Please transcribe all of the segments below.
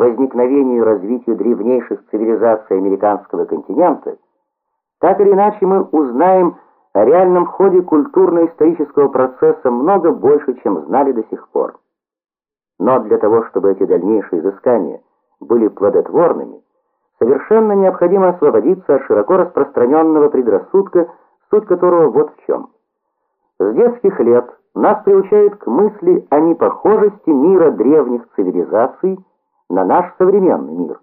возникновению и развитию древнейших цивилизаций американского континента, так или иначе мы узнаем о реальном ходе культурно-исторического процесса много больше, чем знали до сих пор. Но для того, чтобы эти дальнейшие изыскания были плодотворными, совершенно необходимо освободиться от широко распространенного предрассудка, суть которого вот в чем. С детских лет нас приучают к мысли о непохожести мира древних цивилизаций на наш современный мир.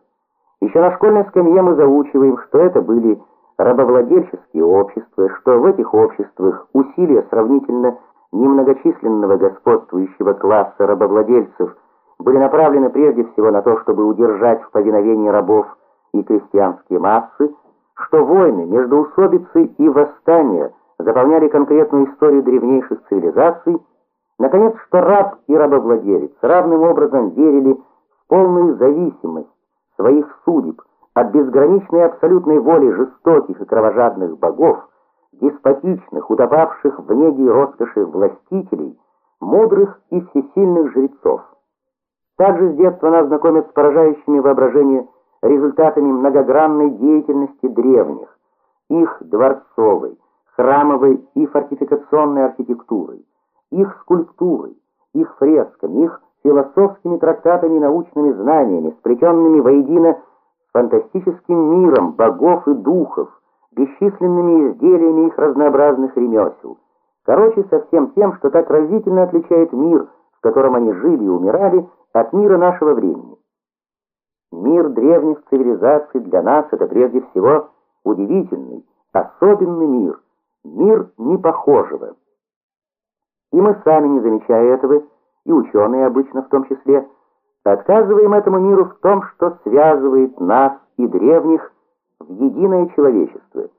Еще на школьной скамье мы заучиваем, что это были рабовладельческие общества, что в этих обществах усилия сравнительно немногочисленного господствующего класса рабовладельцев были направлены прежде всего на то, чтобы удержать в повиновении рабов и крестьянские массы, что войны, междоусобицы и восстания заполняли конкретную историю древнейших цивилизаций, наконец, что раб и рабовладелец равным образом верили полную зависимость своих судеб от безграничной абсолютной воли жестоких и кровожадных богов, деспотичных, утопавших в неге роскоши властителей, мудрых и всесильных жрецов. Также с детства нас знакомят с поражающими воображение результатами многогранной деятельности древних, их дворцовой, храмовой и фортификационной архитектурой, их скульптурой, их фресками, их философскими трактатами и научными знаниями, сплетенными воедино фантастическим миром богов и духов, бесчисленными изделиями их разнообразных ремесел. Короче, со всем тем, что так разительно отличает мир, в котором они жили и умирали, от мира нашего времени. Мир древних цивилизаций для нас это прежде всего удивительный, особенный мир, мир непохожего. И мы сами, не замечая этого, и ученые обычно в том числе, отказываем этому миру в том, что связывает нас и древних в единое человечество,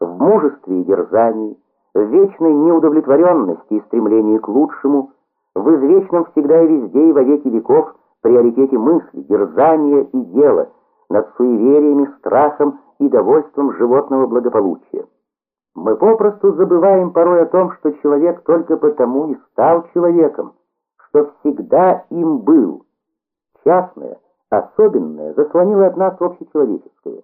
в мужестве и дерзании, в вечной неудовлетворенности и стремлении к лучшему, в извечном всегда и везде и во веки веков приоритете мысли, дерзания и дела над суевериями, страхом и довольством животного благополучия. Мы попросту забываем порой о том, что человек только потому и стал человеком, что всегда им был. Частное, особенное заслонило от нас общечеловеческое.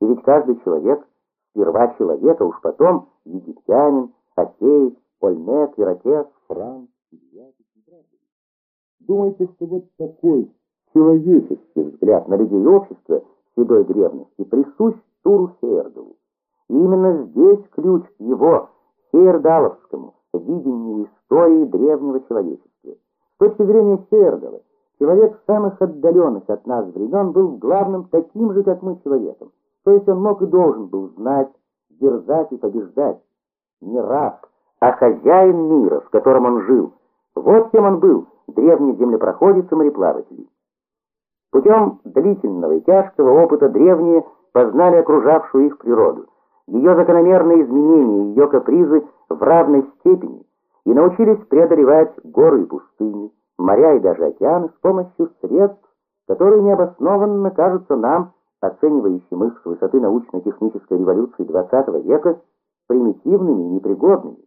И ведь каждый человек сперва человека, уж потом египтянин, Атеец, Ольмек, Иротец, Франк, Думаете, что вот такой человеческий взгляд на людей общества седой древности присущ Туру Хейердалу? И именно здесь ключ к его хейердаловскому видению истории древнего человечества. Точки зрения Хейердала, человек самых отдаленных от нас времен был главным таким же, как мы, человеком. То есть он мог и должен был знать, дерзать и побеждать. Не раб, а хозяин мира, в котором он жил. Вот кем он был, древний землепроходец и мореплавателей. Путем длительного и тяжкого опыта древние познали окружавшую их природу, ее закономерные изменения, ее капризы в равной степени и научились преодолевать горы и пустыни, моря и даже океаны с помощью средств, которые необоснованно кажутся нам оценивающим их с высоты научно-технической революции XX века, примитивными и непригодными.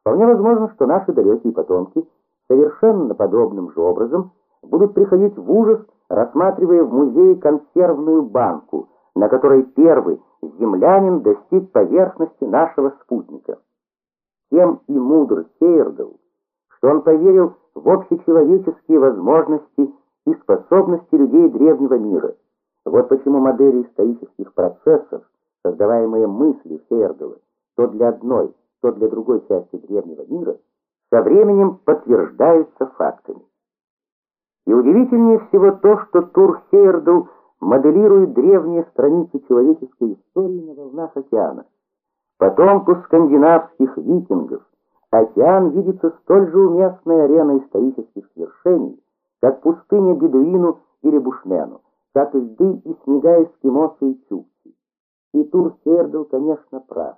Вполне возможно, что наши далекие потомки совершенно подобным же образом будут приходить в ужас, рассматривая в музее консервную банку, на которой первый землянин достиг поверхности нашего спутника. Тем и мудр Хейердл, что он поверил в общечеловеческие возможности и способности людей древнего мира – вот почему модели исторических процессов, создаваемые мыслью Хейердела, то для одной, то для другой части древнего мира, со временем подтверждаются фактами. И удивительнее всего то, что Тур Хейердл моделирует древние страницы человеческой истории на волнах океана. Потомку скандинавских викингов океан видится столь же уместной ареной исторических свершений, как пустыня Бедуину или Бушмену как льды и снега эскимосы и чукчи. И Тур Сердл, конечно, прав.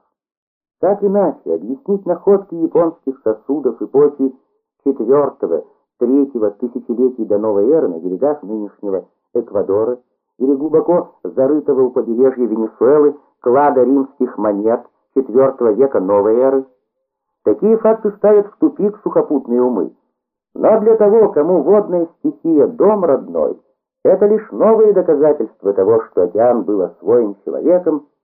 Как иначе объяснить находки японских сосудов эпохи четвертого, третьего тысячелетий до новой эры на берегах нынешнего Эквадора или глубоко зарытого у побережья Венесуэлы клада римских монет IV века новой эры? Такие факты ставят в тупик сухопутные умы. Но для того, кому водная стихия дом родной – Это лишь новые доказательства того, что океан был освоен человеком